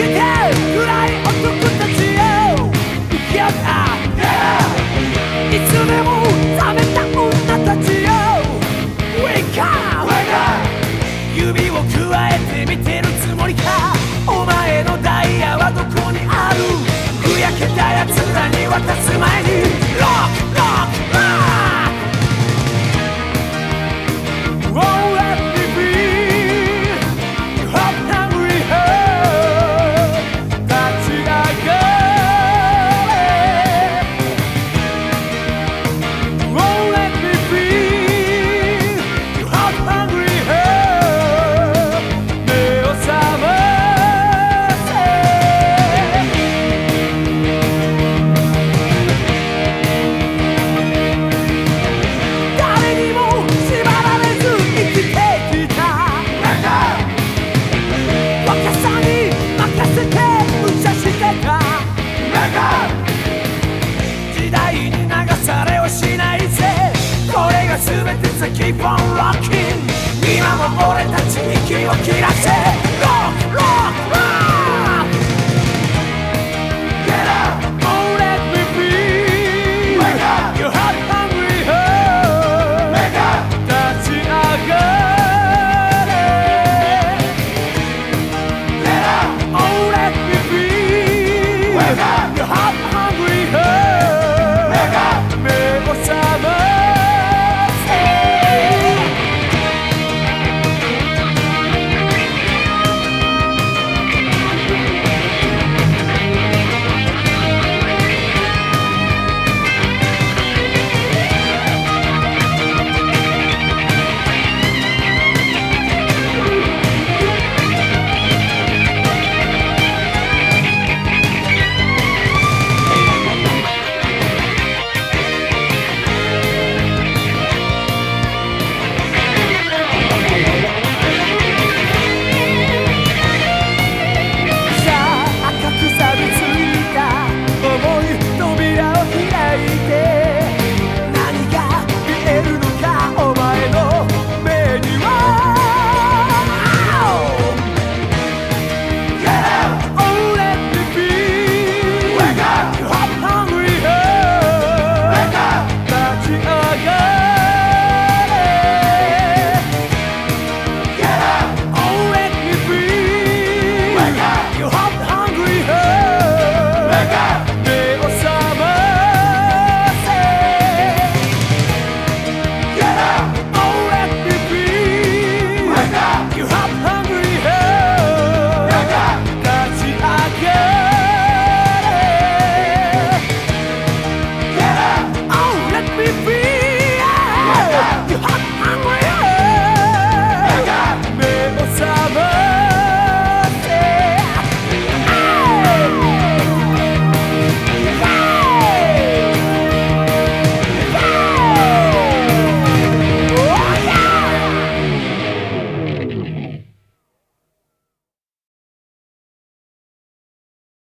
けて暗い男たちへ生きようかいつでも全て s keep on rocking 今も俺たちに気を切らせ Rock, rock, rock